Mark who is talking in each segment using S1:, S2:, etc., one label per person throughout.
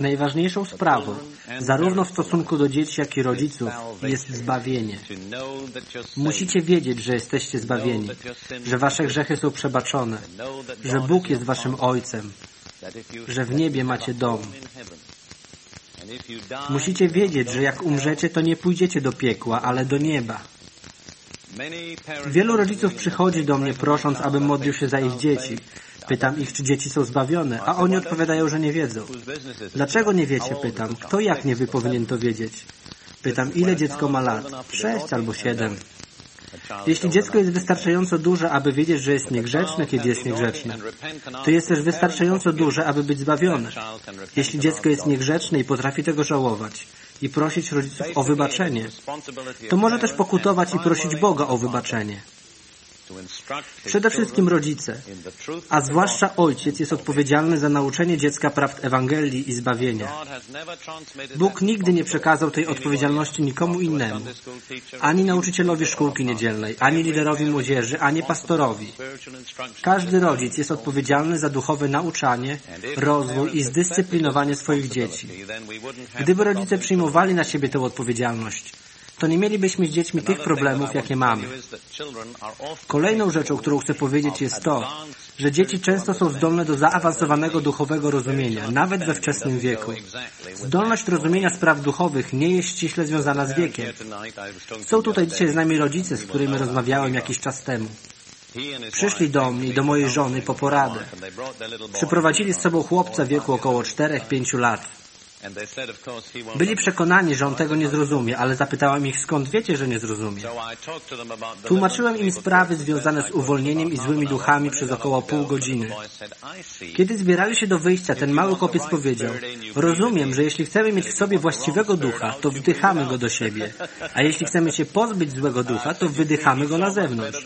S1: Najważniejszą sprawą, zarówno w stosunku do dzieci, jak i rodziców, jest zbawienie. Musicie wiedzieć, że jesteście zbawieni, że wasze grzechy są przebaczone, że Bóg jest waszym Ojcem, że w niebie macie dom. Musicie wiedzieć, że jak umrzecie, to nie pójdziecie do piekła, ale do nieba. Wielu rodziców przychodzi do mnie prosząc, abym modlił się za ich dzieci. Pytam ich, czy dzieci są zbawione, a oni odpowiadają, że nie wiedzą. Dlaczego nie wiecie? Pytam. Kto jak nie wy powinien to wiedzieć? Pytam, ile dziecko ma lat? Sześć albo siedem. Jeśli dziecko jest wystarczająco duże, aby wiedzieć, że jest niegrzeczne, kiedy jest niegrzeczne, to jest też wystarczająco duże, aby być zbawione. Jeśli dziecko jest niegrzeczne i potrafi tego żałować i prosić rodziców o wybaczenie, to może też pokutować i prosić Boga o wybaczenie. Przede wszystkim rodzice, a zwłaszcza ojciec jest odpowiedzialny za nauczenie dziecka prawd Ewangelii i zbawienia. Bóg nigdy nie przekazał tej odpowiedzialności nikomu innemu, ani nauczycielowi szkółki niedzielnej, ani liderowi młodzieży, ani pastorowi. Każdy rodzic jest odpowiedzialny za duchowe nauczanie, rozwój i zdyscyplinowanie swoich dzieci. Gdyby rodzice przyjmowali na siebie tę odpowiedzialność, to nie mielibyśmy z dziećmi tych problemów, jakie mamy. Kolejną rzeczą, którą chcę powiedzieć jest to, że dzieci często są zdolne do zaawansowanego duchowego rozumienia, nawet we wczesnym wieku. Zdolność rozumienia spraw duchowych nie jest ściśle związana z wiekiem. Są tutaj dzisiaj z nami rodzice, z którymi rozmawiałem jakiś czas temu. Przyszli do mnie i do mojej żony po poradę. Przyprowadzili z sobą chłopca w wieku około 4-5 lat. Byli przekonani, że on tego nie zrozumie, ale zapytałem ich, skąd wiecie, że nie zrozumie. Tłumaczyłem im sprawy związane z uwolnieniem i złymi duchami przez około pół godziny. Kiedy zbierali się do wyjścia, ten mały chłopiec powiedział, rozumiem, że jeśli chcemy mieć w sobie właściwego ducha, to wdychamy go do siebie, a jeśli chcemy się pozbyć złego ducha, to wydychamy go na zewnątrz.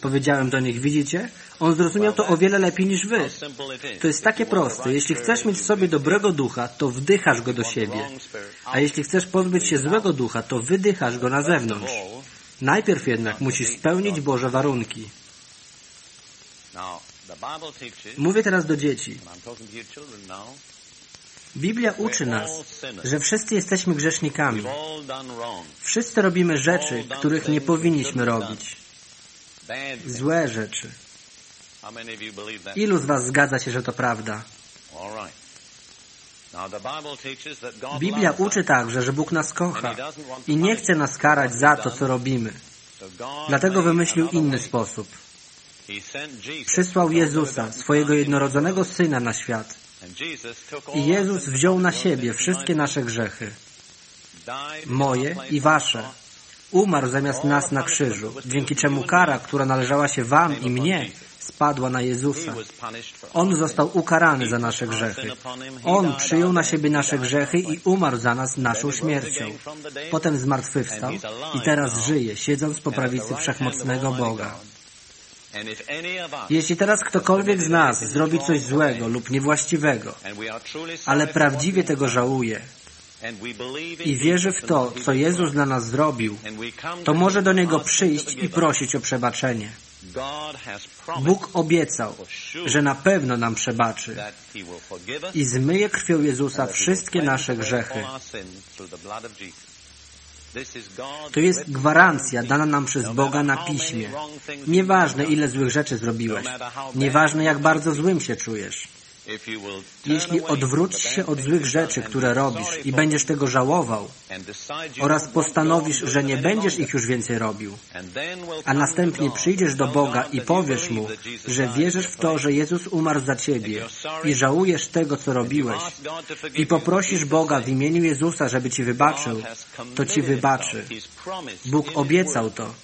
S1: Powiedziałem do nich, widzicie? On zrozumiał to o wiele lepiej niż wy. To jest takie proste. Jeśli chcesz mieć w sobie dobrego ducha, to wdychasz go do siebie. A jeśli chcesz pozbyć się złego ducha, to wydychasz go na zewnątrz. Najpierw jednak musisz spełnić Boże warunki. Mówię teraz do dzieci. Biblia uczy nas, że wszyscy jesteśmy grzesznikami. Wszyscy robimy rzeczy, których nie powinniśmy robić. Złe rzeczy. Ilu z Was zgadza się, że to prawda? Biblia uczy także, że Bóg nas kocha i nie chce nas karać za to, co robimy. Dlatego wymyślił inny sposób. Przysłał Jezusa, swojego jednorodzonego Syna na świat. I Jezus wziął na siebie wszystkie nasze grzechy. Moje i Wasze. Umarł zamiast nas na krzyżu, dzięki czemu kara, która należała się Wam i mnie, spadła na Jezusa. On został ukarany za nasze grzechy. On przyjął na siebie nasze grzechy i umarł za nas naszą śmiercią. Potem zmartwychwstał i teraz żyje, siedząc po prawicy wszechmocnego Boga. Jeśli teraz ktokolwiek z nas zrobi coś złego lub niewłaściwego, ale prawdziwie tego żałuje i wierzy w to, co Jezus dla nas zrobił, to może do Niego przyjść i prosić o przebaczenie. Bóg obiecał, że na pewno nam przebaczy i zmyje krwią Jezusa wszystkie nasze grzechy. To jest gwarancja dana nam przez Boga na piśmie. Nieważne, ile złych rzeczy zrobiłeś. Nieważne, jak bardzo złym się czujesz. Jeśli odwrócisz się od złych rzeczy, które robisz i będziesz tego żałował oraz postanowisz, że nie będziesz ich już więcej robił, a następnie przyjdziesz do Boga i powiesz Mu, że wierzysz w to, że Jezus umarł za Ciebie i żałujesz tego, co robiłeś i poprosisz Boga w imieniu Jezusa, żeby Ci wybaczył, to Ci wybaczy. Bóg obiecał to.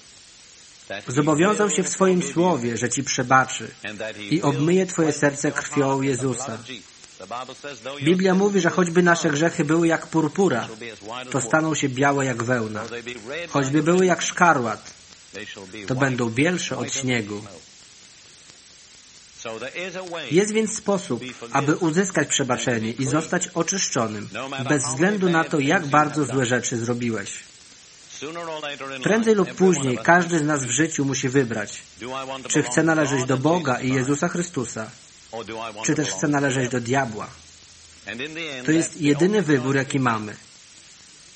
S1: Zobowiązał się w swoim słowie, że Ci przebaczy i obmyje Twoje serce krwią Jezusa. Biblia mówi, że choćby nasze grzechy były jak purpura, to staną się białe jak wełna. Choćby były jak szkarłat, to będą bielsze od śniegu. Jest więc sposób, aby uzyskać przebaczenie i zostać oczyszczonym, bez względu na to, jak bardzo złe rzeczy zrobiłeś. Prędzej lub później każdy z nas w życiu musi wybrać, czy chce należeć do Boga i Jezusa Chrystusa, czy też chce należeć do diabła. To jest jedyny wybór, jaki mamy.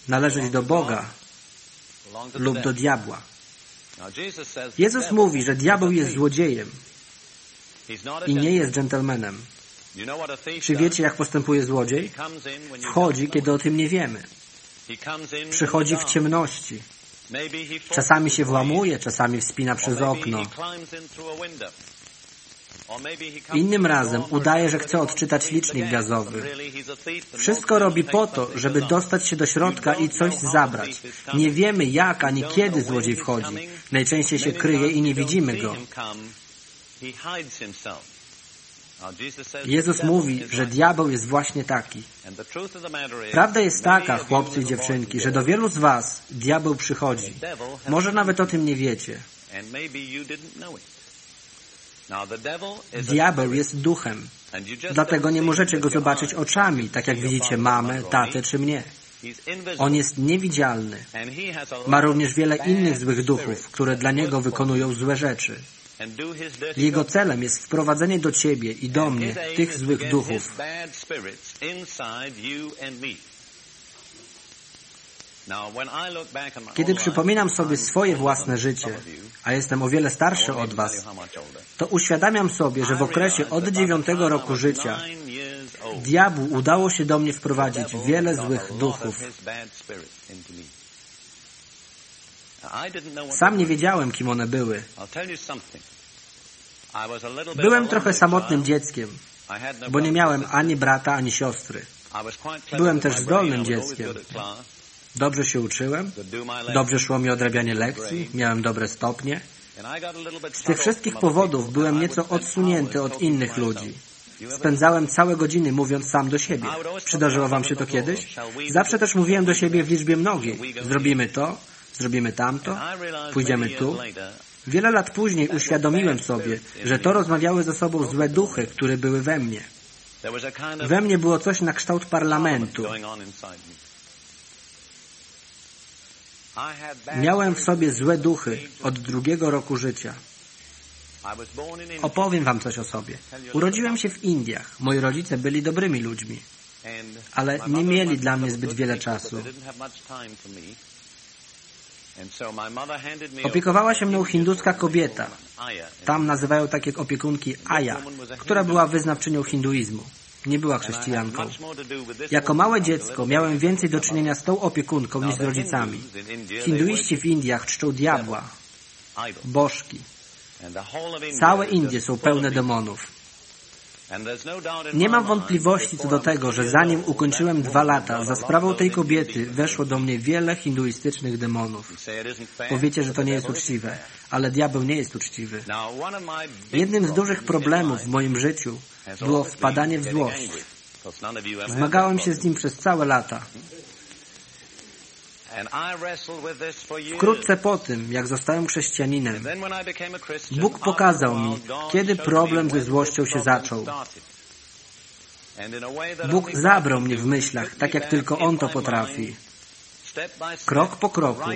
S1: Należeć do Boga lub do diabła. Jezus mówi, że diabeł jest złodziejem i nie jest dżentelmenem. Czy wiecie, jak postępuje złodziej? Wchodzi, kiedy o tym nie wiemy. Przychodzi w ciemności. Czasami się włamuje, czasami wspina przez okno. Innym razem udaje, że chce odczytać licznik gazowy. Wszystko robi po to, żeby dostać się do środka i coś zabrać. Nie wiemy jak ani kiedy złodziej wchodzi. Najczęściej się kryje i nie widzimy go. Jezus mówi, że diabeł jest właśnie taki. Prawda jest taka, chłopcy i dziewczynki, że do wielu z was diabeł przychodzi. Może nawet o tym nie wiecie. Diabeł jest duchem. Dlatego nie możecie go zobaczyć oczami, tak jak widzicie mamę, tatę czy mnie. On jest niewidzialny. Ma również wiele innych złych duchów, które dla niego wykonują złe rzeczy. Jego celem jest wprowadzenie do Ciebie i do mnie tych złych duchów. Kiedy przypominam sobie swoje własne życie, a jestem o wiele starszy od Was, to uświadamiam sobie, że w okresie od dziewiątego roku życia diabłu udało się do mnie wprowadzić wiele złych duchów. Sam nie wiedziałem, kim one były. Byłem trochę samotnym dzieckiem, bo nie miałem ani brata, ani siostry. Byłem też zdolnym dzieckiem. Dobrze się uczyłem, dobrze szło mi odrabianie lekcji, miałem dobre stopnie. Z tych wszystkich powodów byłem nieco odsunięty od innych ludzi. Spędzałem całe godziny mówiąc sam do siebie. Przydarzyło wam się to kiedyś? Zawsze też mówiłem do siebie w liczbie mnogiej. Zrobimy to, zrobimy tamto, pójdziemy tu. Wiele lat później uświadomiłem sobie, że to rozmawiały ze sobą złe duchy, które były we mnie. We mnie było coś na kształt parlamentu. Miałem w sobie złe duchy od drugiego roku życia. Opowiem wam coś o sobie. Urodziłem się w Indiach. Moi rodzice byli dobrymi ludźmi, ale nie mieli dla mnie zbyt wiele czasu. Opiekowała się mną hinduska kobieta. Tam nazywają takie opiekunki Aya, która była wyznawczynią hinduizmu. Nie była chrześcijanką. Jako małe dziecko miałem więcej do czynienia z tą opiekunką niż z rodzicami. Hinduiści w Indiach czczą diabła, bożki. Całe Indie są pełne demonów. Nie mam wątpliwości co do tego, że zanim ukończyłem dwa lata, za sprawą tej kobiety weszło do mnie wiele hinduistycznych demonów. Powiecie, że to nie jest uczciwe, ale diabeł nie jest uczciwy. Jednym z dużych problemów w moim życiu było wpadanie w złość. Zmagałem się z nim przez całe lata. Wkrótce po tym, jak zostałem chrześcijaninem, Bóg pokazał mi, kiedy problem ze złością się zaczął. Bóg zabrał mnie w myślach, tak jak tylko On to potrafi. Krok po kroku,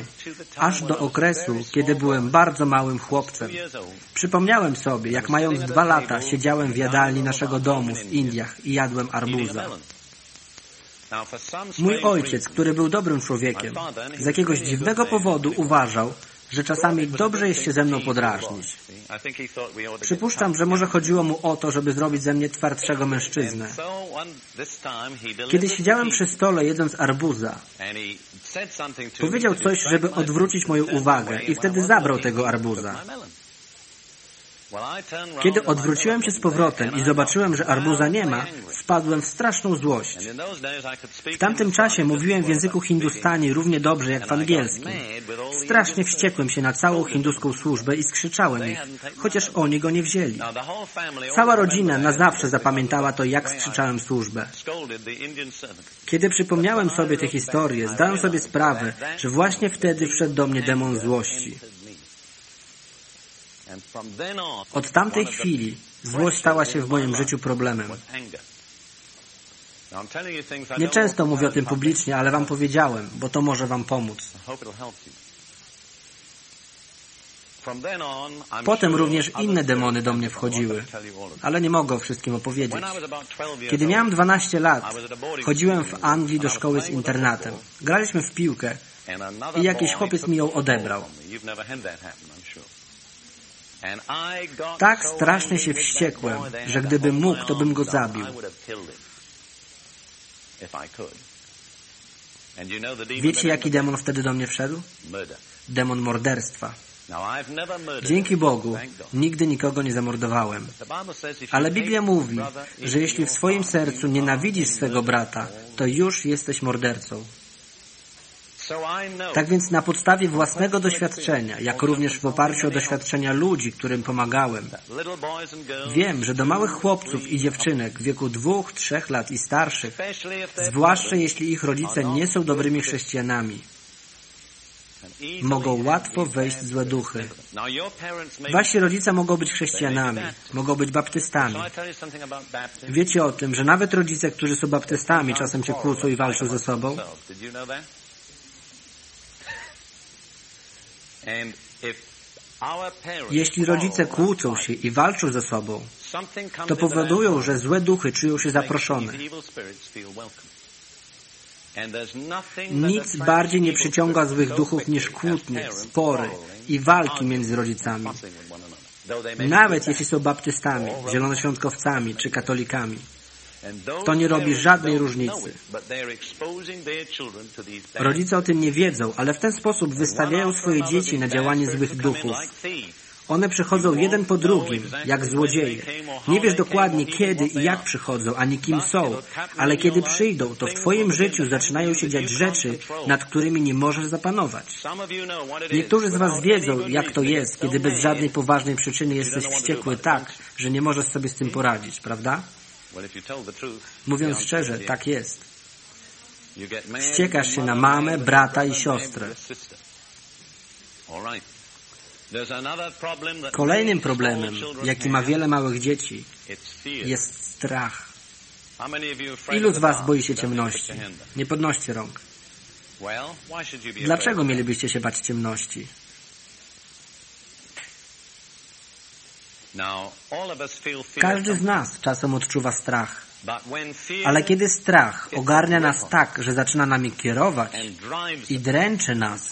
S1: aż do okresu, kiedy byłem bardzo małym chłopcem. Przypomniałem sobie, jak mając dwa lata siedziałem w jadalni naszego domu w Indiach i jadłem arbuza. Mój ojciec, który był dobrym człowiekiem, z jakiegoś dziwnego powodu uważał, że czasami dobrze jest się ze mną podrażnić. Przypuszczam, że może chodziło mu o to, żeby zrobić ze mnie twardszego mężczyznę. Kiedy siedziałem przy stole jedząc arbuza, powiedział coś, żeby odwrócić moją uwagę i wtedy zabrał tego arbuza. Kiedy odwróciłem się z powrotem i zobaczyłem, że arbuza nie ma, wpadłem w straszną złość. W tamtym czasie mówiłem w języku hindustani równie dobrze jak w angielskim. Strasznie wściekłem się na całą hinduską służbę i skrzyczałem ich, chociaż oni go nie wzięli. Cała rodzina na zawsze zapamiętała to, jak skrzyczałem służbę. Kiedy przypomniałem sobie tę historię, zdałem sobie sprawę, że właśnie wtedy wszedł do mnie demon złości. Od tamtej chwili złość stała się w moim życiu problemem. Nieczęsto mówię o tym publicznie, ale Wam powiedziałem, bo to może Wam pomóc. Potem również inne demony do mnie wchodziły, ale nie mogę o wszystkim opowiedzieć. Kiedy miałem 12 lat, chodziłem w Anglii do szkoły z internatem. Graliśmy w piłkę i jakiś chłopiec mi ją odebrał. Tak strasznie się wściekłem, że gdybym mógł, to bym go zabił. Wiecie, jaki demon wtedy do mnie wszedł? Demon morderstwa. Dzięki Bogu nigdy nikogo nie zamordowałem. Ale Biblia mówi, że jeśli w swoim sercu nienawidzisz swego brata, to już jesteś mordercą. Tak więc na podstawie własnego doświadczenia, jak również w oparciu o doświadczenia ludzi, którym pomagałem, wiem, że do małych chłopców i dziewczynek w wieku dwóch, trzech lat i starszych, zwłaszcza jeśli ich rodzice nie są dobrymi chrześcijanami, mogą łatwo wejść złe duchy. Wasi rodzice mogą być chrześcijanami, mogą być baptystami. Wiecie o tym, że nawet rodzice, którzy są baptystami, czasem się kłócą i walczą ze sobą? Jeśli rodzice kłócą się i walczą ze sobą, to powodują, że złe duchy czują się zaproszone. Nic bardziej nie przyciąga złych duchów niż kłótnie, spory i walki między rodzicami. Nawet jeśli są baptystami, zielonoświątkowcami czy katolikami. To nie robi żadnej różnicy. Rodzice o tym nie wiedzą, ale w ten sposób wystawiają swoje dzieci na działanie złych duchów. One przychodzą jeden po drugim, jak złodzieje. Nie wiesz dokładnie kiedy i jak przychodzą, ani kim są, ale kiedy przyjdą, to w Twoim życiu zaczynają się dziać rzeczy, nad którymi nie możesz zapanować. Niektórzy z Was wiedzą, jak to jest, kiedy bez żadnej poważnej przyczyny jesteś wściekły tak, że nie możesz sobie z tym poradzić, prawda? Mówiąc szczerze, tak jest. Wściekasz się na mamę, brata i siostrę. Kolejnym problemem, jaki ma wiele małych dzieci, jest strach. Ilu z Was boi się ciemności? Nie podnoście rąk. Dlaczego mielibyście się bać ciemności? Każdy z nas czasem odczuwa strach. Ale kiedy strach ogarnia nas tak, że zaczyna nami kierować i dręczy nas,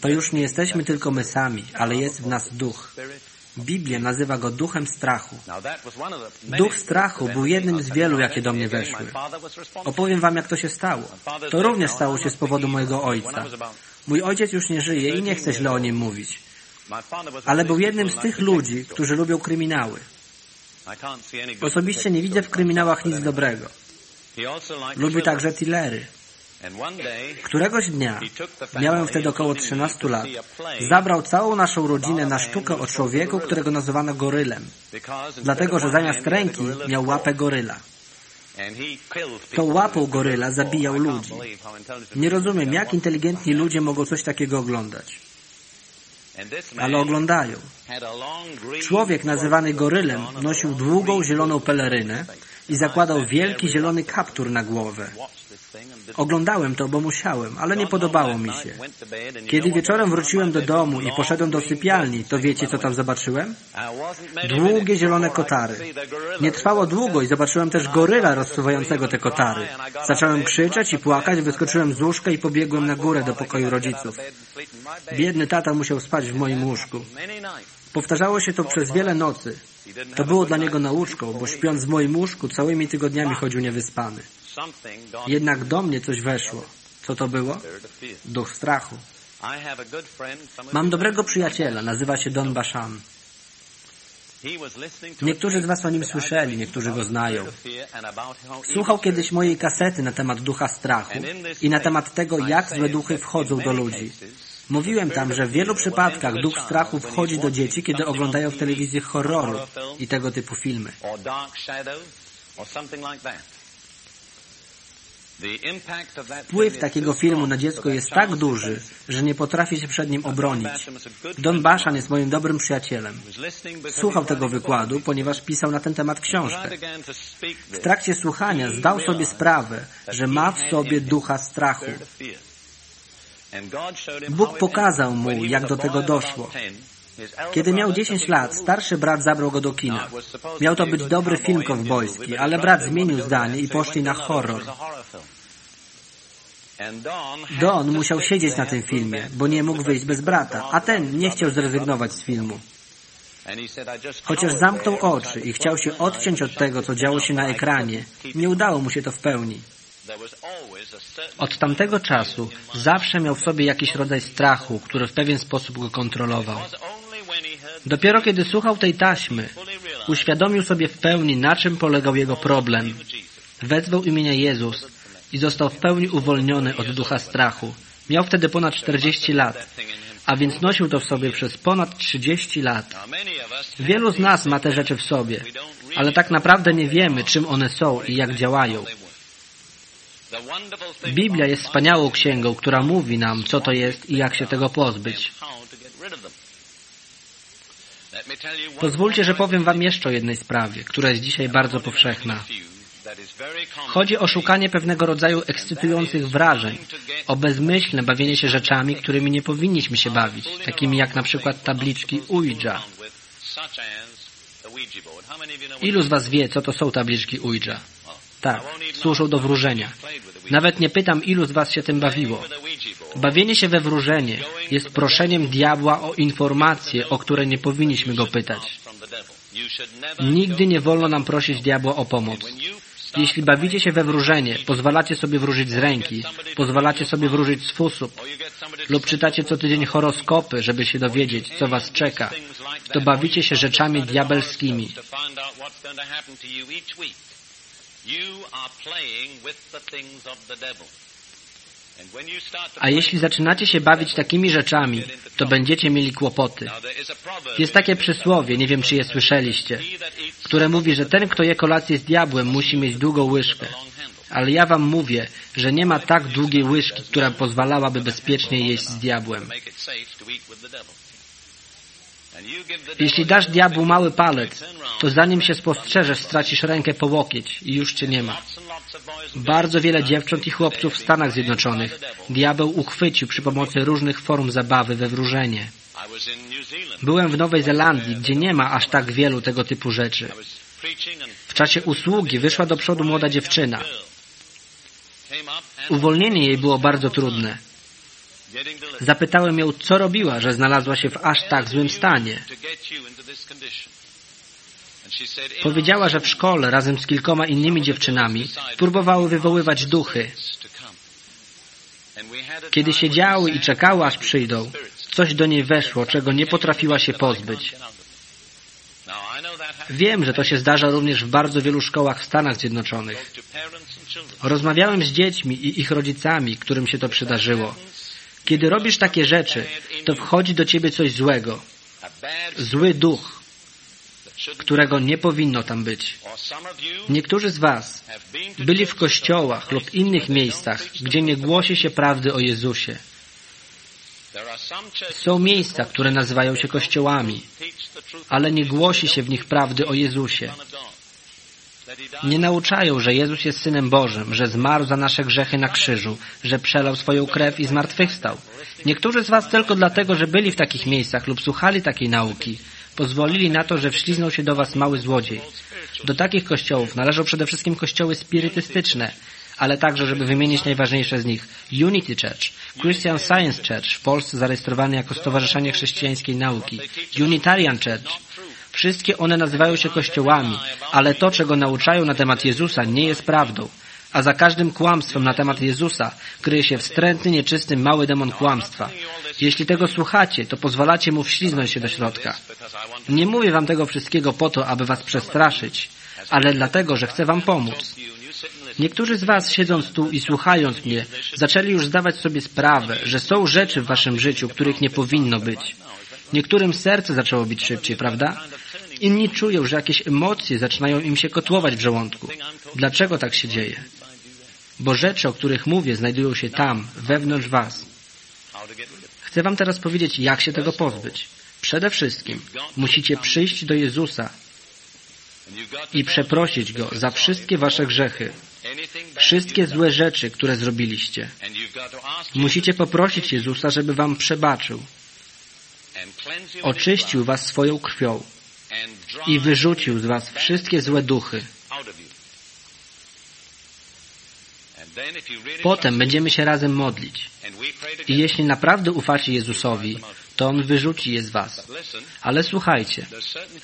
S1: to już nie jesteśmy tylko my sami, ale jest w nas duch. Biblia nazywa go duchem strachu. Duch strachu był jednym z wielu, jakie do mnie weszły. Opowiem wam, jak to się stało. To również stało się z powodu mojego ojca. Mój ojciec już nie żyje i nie chcę źle o nim mówić. Ale był jednym z tych ludzi, którzy lubią kryminały. Osobiście nie widzę w kryminałach nic dobrego. Lubi także thrillery. Któregoś dnia, miałem wtedy około 13 lat, zabrał całą naszą rodzinę na sztukę o człowieku, którego nazywano gorylem. Dlatego, że zamiast ręki miał łapę goryla. To łapą goryla zabijał ludzi. Nie rozumiem, jak inteligentni ludzie mogą coś takiego oglądać. Ale oglądają. Człowiek nazywany gorylem nosił długą zieloną pelerynę i zakładał wielki zielony kaptur na głowę. Oglądałem to, bo musiałem, ale nie podobało mi się. Kiedy wieczorem wróciłem do domu i poszedłem do sypialni, to wiecie, co tam zobaczyłem? Długie zielone kotary. Nie trwało długo i zobaczyłem też goryla rozsuwającego te kotary. Zacząłem krzyczeć i płakać, wyskoczyłem z łóżka i pobiegłem na górę do pokoju rodziców. Biedny tata musiał spać w moim łóżku. Powtarzało się to przez wiele nocy. To było dla niego nauczką, bo śpiąc w moim łóżku całymi tygodniami chodził niewyspany. Jednak do mnie coś weszło. Co to było? Duch strachu. Mam dobrego przyjaciela, nazywa się Don Basham. Niektórzy z Was o nim słyszeli, niektórzy go znają. Słuchał kiedyś mojej kasety na temat ducha strachu i na temat tego, jak złe duchy wchodzą do ludzi. Mówiłem tam, że w wielu przypadkach duch strachu wchodzi do dzieci, kiedy oglądają w telewizji horroru i tego typu filmy. Wpływ takiego filmu na dziecko jest tak duży, że nie potrafi się przed nim obronić. Don Bashan jest moim dobrym przyjacielem. Słuchał tego wykładu, ponieważ pisał na ten temat książkę. W trakcie słuchania zdał sobie sprawę, że ma w sobie ducha strachu. Bóg pokazał mu, jak do tego doszło. Kiedy miał 10 lat, starszy brat zabrał go do kina. Miał to być dobry film kowbojski, ale brat zmienił zdanie i poszli na horror. Don musiał siedzieć na tym filmie, bo nie mógł wyjść bez brata, a ten nie chciał zrezygnować z filmu. Chociaż zamknął oczy i chciał się odciąć od tego, co działo się na ekranie, nie udało mu się to w pełni. Od tamtego czasu zawsze miał w sobie jakiś rodzaj strachu, który w pewien sposób go kontrolował. Dopiero kiedy słuchał tej taśmy, uświadomił sobie w pełni, na czym polegał jego problem. Wezwał imienia Jezus i został w pełni uwolniony od ducha strachu. Miał wtedy ponad 40 lat, a więc nosił to w sobie przez ponad 30 lat. Wielu z nas ma te rzeczy w sobie, ale tak naprawdę nie wiemy, czym one są i jak działają. Biblia jest wspaniałą księgą, która mówi nam, co to jest i jak się tego pozbyć. Pozwólcie, że powiem Wam jeszcze o jednej sprawie, która jest dzisiaj bardzo powszechna. Chodzi o szukanie pewnego rodzaju ekscytujących wrażeń, o bezmyślne bawienie się rzeczami, którymi nie powinniśmy się bawić, takimi jak na przykład tabliczki Ouija. Ilu z Was wie, co to są tabliczki Ouija? Tak, służą do wróżenia. Nawet nie pytam, ilu z Was się tym bawiło. Bawienie się we wróżenie jest proszeniem diabła o informacje, o które nie powinniśmy go pytać. Nigdy nie wolno nam prosić diabła o pomoc. Jeśli bawicie się we wróżenie, pozwalacie sobie wróżyć z ręki, pozwalacie sobie wróżyć z fusu lub czytacie co tydzień horoskopy, żeby się dowiedzieć, co was czeka, to bawicie się rzeczami diabelskimi. A jeśli zaczynacie się bawić takimi rzeczami, to będziecie mieli kłopoty. Jest takie przysłowie, nie wiem czy je słyszeliście, które mówi, że ten, kto je kolację z diabłem, musi mieć długą łyżkę. Ale ja wam mówię, że nie ma tak długiej łyżki, która pozwalałaby bezpiecznie jeść z diabłem. Jeśli dasz diabłu mały palec, to zanim się spostrzeżesz, stracisz rękę po łokieć i już cię nie ma. Bardzo wiele dziewcząt i chłopców w Stanach Zjednoczonych diabeł uchwycił przy pomocy różnych form zabawy we wróżenie. Byłem w Nowej Zelandii, gdzie nie ma aż tak wielu tego typu rzeczy. W czasie usługi wyszła do przodu młoda dziewczyna. Uwolnienie jej było bardzo trudne. Zapytałem ją, co robiła, że znalazła się w aż tak złym stanie. Powiedziała, że w szkole razem z kilkoma innymi dziewczynami próbowały wywoływać duchy. Kiedy siedziały i czekały, aż przyjdą, coś do niej weszło, czego nie potrafiła się pozbyć. Wiem, że to się zdarza również w bardzo wielu szkołach w Stanach Zjednoczonych. Rozmawiałem z dziećmi i ich rodzicami, którym się to przydarzyło. Kiedy robisz takie rzeczy, to wchodzi do ciebie coś złego. Zły duch, którego nie powinno tam być. Niektórzy z Was byli w kościołach lub innych miejscach, gdzie nie głosi się prawdy o Jezusie. Są miejsca, które nazywają się kościołami, ale nie głosi się w nich prawdy o Jezusie. Nie nauczają, że Jezus jest Synem Bożym, że zmarł za nasze grzechy na krzyżu, że przelał swoją krew i zmartwychwstał. Niektórzy z Was tylko dlatego, że byli w takich miejscach lub słuchali takiej nauki, pozwolili na to, że wśliznął się do Was mały złodziej. Do takich kościołów należą przede wszystkim kościoły spirytystyczne, ale także, żeby wymienić najważniejsze z nich, Unity Church, Christian Science Church, w Polsce zarejestrowany jako Stowarzyszenie Chrześcijańskiej Nauki, Unitarian Church, Wszystkie one nazywają się kościołami, ale to, czego nauczają na temat Jezusa, nie jest prawdą. A za każdym kłamstwem na temat Jezusa kryje się wstrętny, nieczysty, mały demon kłamstwa. Jeśli tego słuchacie, to pozwalacie mu wśliznąć się do środka. Nie mówię wam tego wszystkiego po to, aby was przestraszyć, ale dlatego, że chcę wam pomóc. Niektórzy z was, siedząc tu i słuchając mnie, zaczęli już zdawać sobie sprawę, że są rzeczy w waszym życiu, których nie powinno być. Niektórym serce zaczęło bić szybciej, prawda? Inni czują, że jakieś emocje zaczynają im się kotłować w żołądku. Dlaczego tak się dzieje? Bo rzeczy, o których mówię, znajdują się tam, wewnątrz was. Chcę wam teraz powiedzieć, jak się tego pozbyć. Przede wszystkim musicie przyjść do Jezusa i przeprosić Go za wszystkie wasze grzechy, wszystkie złe rzeczy, które zrobiliście. Musicie poprosić Jezusa, żeby wam przebaczył, oczyścił was swoją krwią i wyrzucił z was wszystkie złe duchy. Potem będziemy się razem modlić. I jeśli naprawdę ufacie Jezusowi, to On wyrzuci je z was. Ale słuchajcie,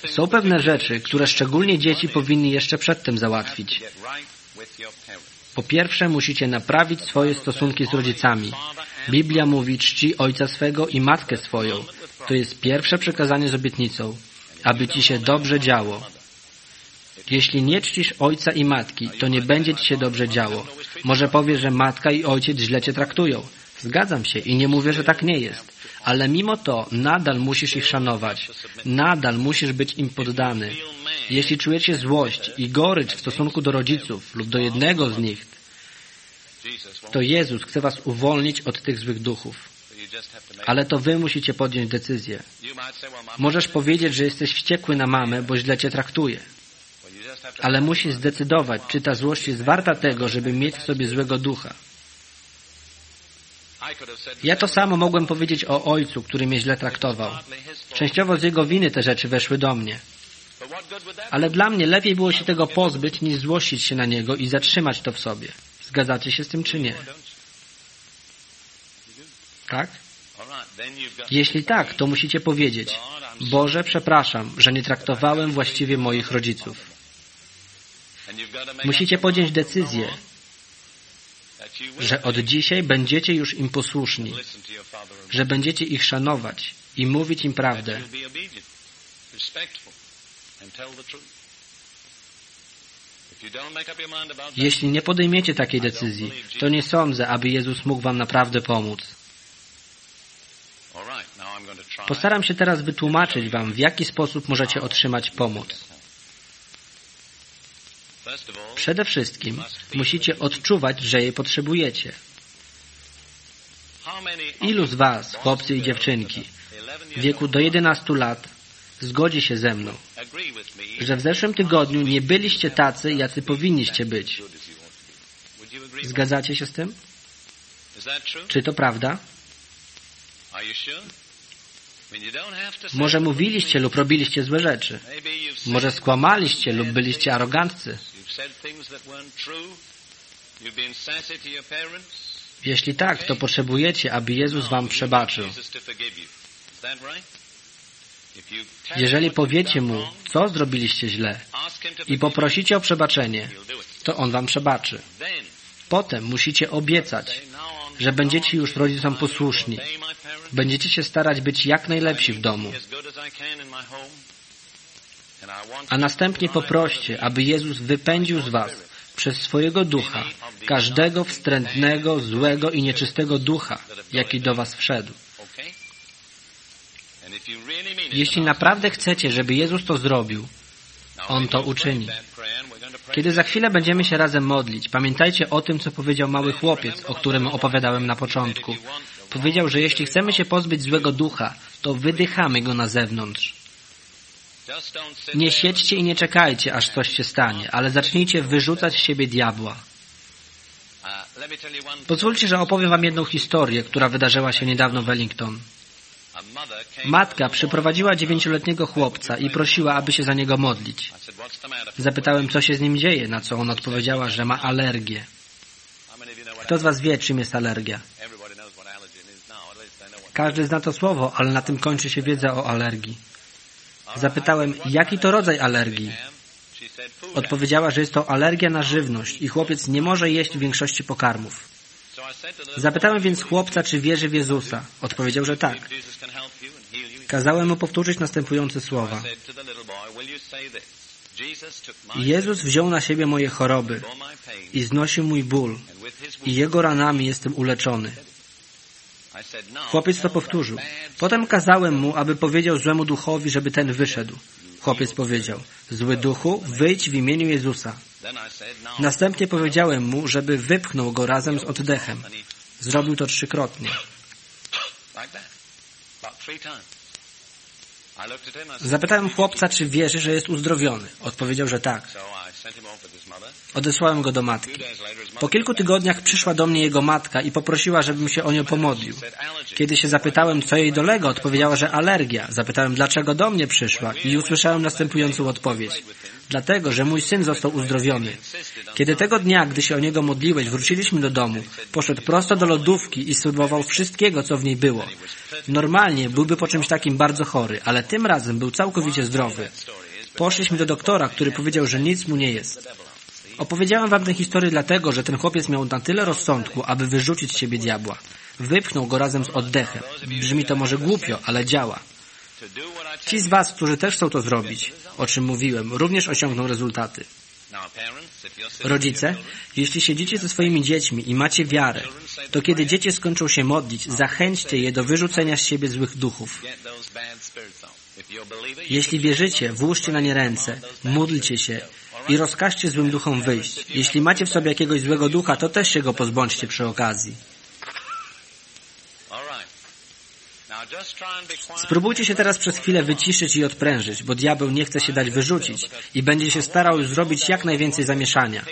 S1: są pewne rzeczy, które szczególnie dzieci powinny jeszcze przedtem załatwić. Po pierwsze, musicie naprawić swoje stosunki z rodzicami. Biblia mówi, czci ojca swego i matkę swoją. To jest pierwsze przekazanie z obietnicą, aby ci się dobrze działo. Jeśli nie czcisz ojca i matki, to nie będzie ci się dobrze działo. Może powiesz, że matka i ojciec źle cię traktują. Zgadzam się i nie mówię, że tak nie jest. Ale mimo to nadal musisz ich szanować. Nadal musisz być im poddany. Jeśli czujecie złość i gorycz w stosunku do rodziców lub do jednego z nich, to Jezus chce was uwolnić od tych złych duchów. Ale to wy musicie podjąć decyzję. Możesz powiedzieć, że jesteś wściekły na mamę, bo źle cię traktuje. Ale musisz zdecydować, czy ta złość jest warta tego, żeby mieć w sobie złego ducha. Ja to samo mogłem powiedzieć o ojcu, który mnie źle traktował. Częściowo z jego winy te rzeczy weszły do mnie. Ale dla mnie lepiej było się tego pozbyć, niż złościć się na niego i zatrzymać to w sobie. Zgadzacie się z tym, czy nie? Tak? Jeśli tak, to musicie powiedzieć Boże, przepraszam, że nie traktowałem właściwie moich rodziców. Musicie podjąć decyzję, że od dzisiaj będziecie już im posłuszni, że będziecie ich szanować i mówić im prawdę. Jeśli nie podejmiecie takiej decyzji, to nie sądzę, aby Jezus mógł wam naprawdę pomóc. Postaram się teraz wytłumaczyć wam, w jaki sposób możecie otrzymać pomoc. Przede wszystkim musicie odczuwać, że jej potrzebujecie. Ilu z Was, chłopcy i dziewczynki, w wieku do 11 lat zgodzi się ze mną, że w zeszłym tygodniu nie byliście tacy, jacy powinniście być. Zgadzacie się z tym? Czy to prawda? Może mówiliście lub robiliście złe rzeczy. Może skłamaliście lub byliście aroganccy. Jeśli tak, to potrzebujecie, aby Jezus wam przebaczył. Jeżeli powiecie Mu, co zrobiliście źle i poprosicie o przebaczenie, to On wam przebaczy. Potem musicie obiecać, że będziecie już rodzicom posłuszni. Będziecie się starać być jak najlepsi w domu. A następnie poproście, aby Jezus wypędził z was przez swojego ducha każdego wstrętnego, złego i nieczystego ducha, jaki do was wszedł. Jeśli naprawdę chcecie, żeby Jezus to zrobił, On to uczyni. Kiedy za chwilę będziemy się razem modlić, pamiętajcie o tym, co powiedział mały chłopiec, o którym opowiadałem na początku. Powiedział, że jeśli chcemy się pozbyć złego ducha, to wydychamy go na zewnątrz. Nie siedźcie i nie czekajcie, aż coś się stanie, ale zacznijcie wyrzucać z siebie diabła. Pozwólcie, że opowiem wam jedną historię, która wydarzyła się niedawno w Wellington. Matka przyprowadziła dziewięcioletniego chłopca i prosiła, aby się za niego modlić. Zapytałem, co się z nim dzieje, na co on odpowiedziała, że ma alergię. Kto z was wie, czym jest alergia? Każdy zna to słowo, ale na tym kończy się wiedza o alergii. Zapytałem, jaki to rodzaj alergii? Odpowiedziała, że jest to alergia na żywność i chłopiec nie może jeść większości pokarmów. Zapytałem więc chłopca, czy wierzy w Jezusa. Odpowiedział, że tak. Kazałem mu powtórzyć następujące słowa. Jezus wziął na siebie moje choroby i znosił mój ból i Jego ranami jestem uleczony. Chłopiec to powtórzył. Potem kazałem mu, aby powiedział złemu duchowi, żeby ten wyszedł. Chłopiec powiedział, zły duchu, wyjdź w imieniu Jezusa. Następnie powiedziałem mu, żeby wypchnął go razem z oddechem. Zrobił to trzykrotnie. Zapytałem chłopca, czy wierzy, że jest uzdrowiony. Odpowiedział, że tak. Odesłałem go do matki. Po kilku tygodniach przyszła do mnie jego matka i poprosiła, żebym się o nią pomodlił. Kiedy się zapytałem, co jej dolega, odpowiedziała, że alergia. Zapytałem, dlaczego do mnie przyszła i usłyszałem następującą odpowiedź. Dlatego, że mój syn został uzdrowiony. Kiedy tego dnia, gdy się o niego modliłeś, wróciliśmy do domu, poszedł prosto do lodówki i spróbował wszystkiego, co w niej było. Normalnie byłby po czymś takim bardzo chory, ale tym razem był całkowicie zdrowy. Poszliśmy do doktora, który powiedział, że nic mu nie jest. Opowiedziałem wam tę historię dlatego, że ten chłopiec miał na tyle rozsądku, aby wyrzucić z siebie diabła. Wypchnął go razem z oddechem. Brzmi to może głupio, ale działa. Ci z was, którzy też chcą to zrobić, o czym mówiłem, również osiągną rezultaty. Rodzice, jeśli siedzicie ze swoimi dziećmi i macie wiarę, to kiedy dzieci skończą się modlić, zachęćcie je do wyrzucenia z siebie złych duchów. Jeśli wierzycie, włóżcie na nie ręce, módlcie się i rozkażcie złym duchom wyjść. Jeśli macie w sobie jakiegoś złego ducha, to też się go pozbądźcie przy okazji. Spróbujcie się teraz przez chwilę wyciszyć i odprężyć, bo diabeł nie chce się dać wyrzucić i będzie się starał zrobić jak najwięcej zamieszania.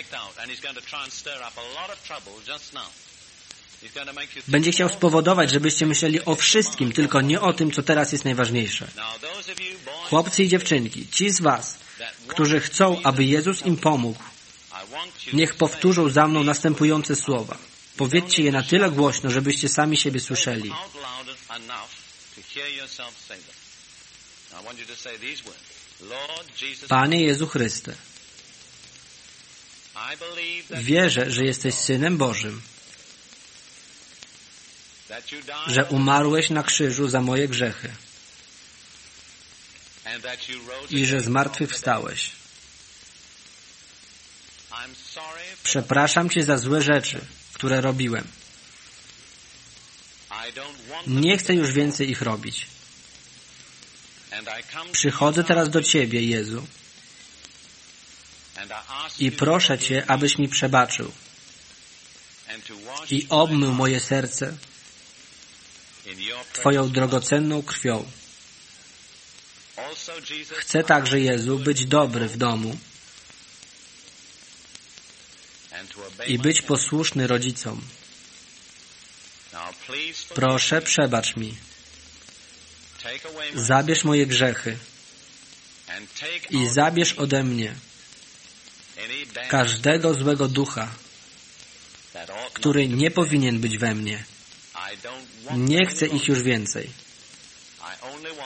S1: Będzie chciał spowodować, żebyście myśleli o wszystkim, tylko nie o tym, co teraz jest najważniejsze. Chłopcy i dziewczynki, ci z Was, którzy chcą, aby Jezus im pomógł, niech powtórzą za mną następujące słowa. Powiedzcie je na tyle głośno, żebyście sami siebie słyszeli. Panie Jezu Chryste, wierzę, że jesteś Synem Bożym, że umarłeś na krzyżu za moje grzechy i że zmartwychwstałeś. Przepraszam Cię za złe rzeczy, które robiłem. Nie chcę już więcej ich robić. Przychodzę teraz do Ciebie, Jezu, i proszę Cię, abyś mi przebaczył i obmył moje serce Twoją drogocenną krwią. Chcę także, Jezu, być dobry w domu i być posłuszny rodzicom. Proszę, przebacz mi. Zabierz moje grzechy i zabierz ode mnie każdego złego ducha, który nie powinien być we mnie. Nie chcę ich już więcej.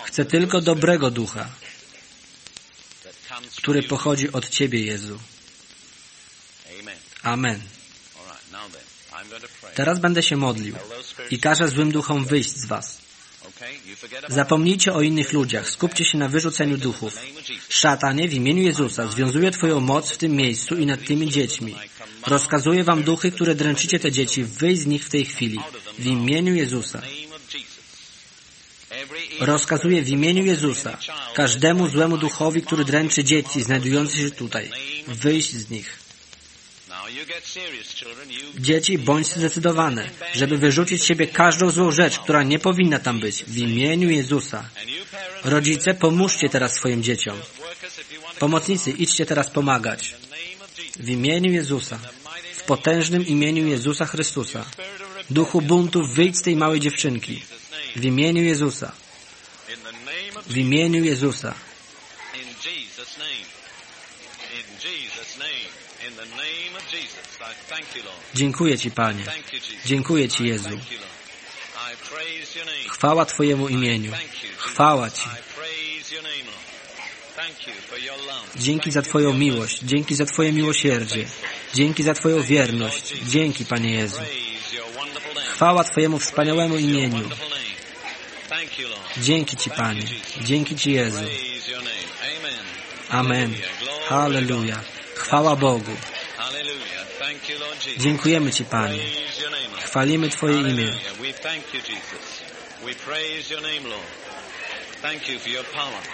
S1: Chcę tylko dobrego ducha, który pochodzi od Ciebie, Jezu. Amen. Teraz będę się modlił i każę złym duchom wyjść z Was. Zapomnijcie o innych ludziach, skupcie się na wyrzuceniu duchów. Szatanie, w imieniu Jezusa, związuję Twoją moc w tym miejscu i nad tymi dziećmi. Rozkazuję Wam duchy, które dręczycie te dzieci, wyjść z nich w tej chwili. W imieniu Jezusa. Rozkazuję w imieniu Jezusa każdemu złemu duchowi, który dręczy dzieci znajdujące się tutaj, wyjść z nich. Dzieci, bądźcie zdecydowane, żeby wyrzucić z siebie każdą złą rzecz, która nie powinna tam być, w imieniu Jezusa. Rodzice, pomóżcie teraz swoim dzieciom. Pomocnicy, idźcie teraz pomagać. W imieniu Jezusa. W potężnym imieniu Jezusa Chrystusa. Duchu buntu, wyjdź z tej małej dziewczynki. W imieniu Jezusa. W imieniu Jezusa. Dziękuję Ci, Panie. Dziękuję Ci, Jezu. Chwała Twojemu imieniu. Chwała Ci. Dzięki za Twoją miłość. Dzięki za Twoje miłosierdzie. Dzięki za Twoją wierność. Dzięki, Panie Jezu. Chwała Twojemu wspaniałemu imieniu. Dzięki Ci, Panie. Dzięki Ci, Jezu. Amen. Halleluja. Chwała Bogu. Dziękujemy Ci, Panie. Chwalimy Twoje imię.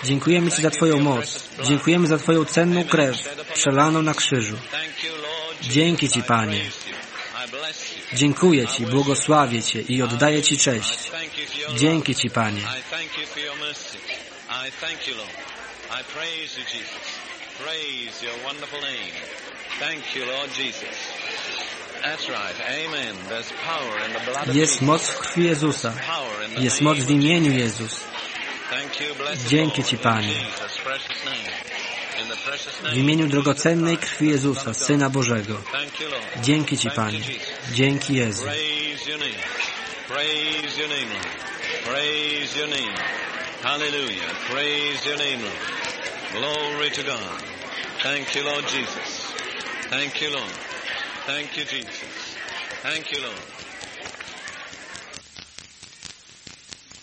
S1: Dziękujemy Ci za Twoją moc. Dziękujemy za Twoją cenną krew przelaną na krzyżu. Dzięki Ci, Panie. Dziękuję Ci, błogosławię Cię i oddaję Ci cześć. Dzięki Ci, Panie.
S2: Praise your wonderful name. Thank you, Lord Jesus.
S1: Jest moc w krwi Jezusa. Jest moc w imieniu. Jezus. Dzięki. Ci, Panie. W imieniu drogocennej krwi Jezusa. Syna Bożego. Dzięki Ci, Panie. Dzięki Jezu.
S2: Hallelujah. Praise your name, Lord. Glory to God. Thank you, Lord Jesus. Thank you, Lord. Thank you, Jesus. Thank you, Lord.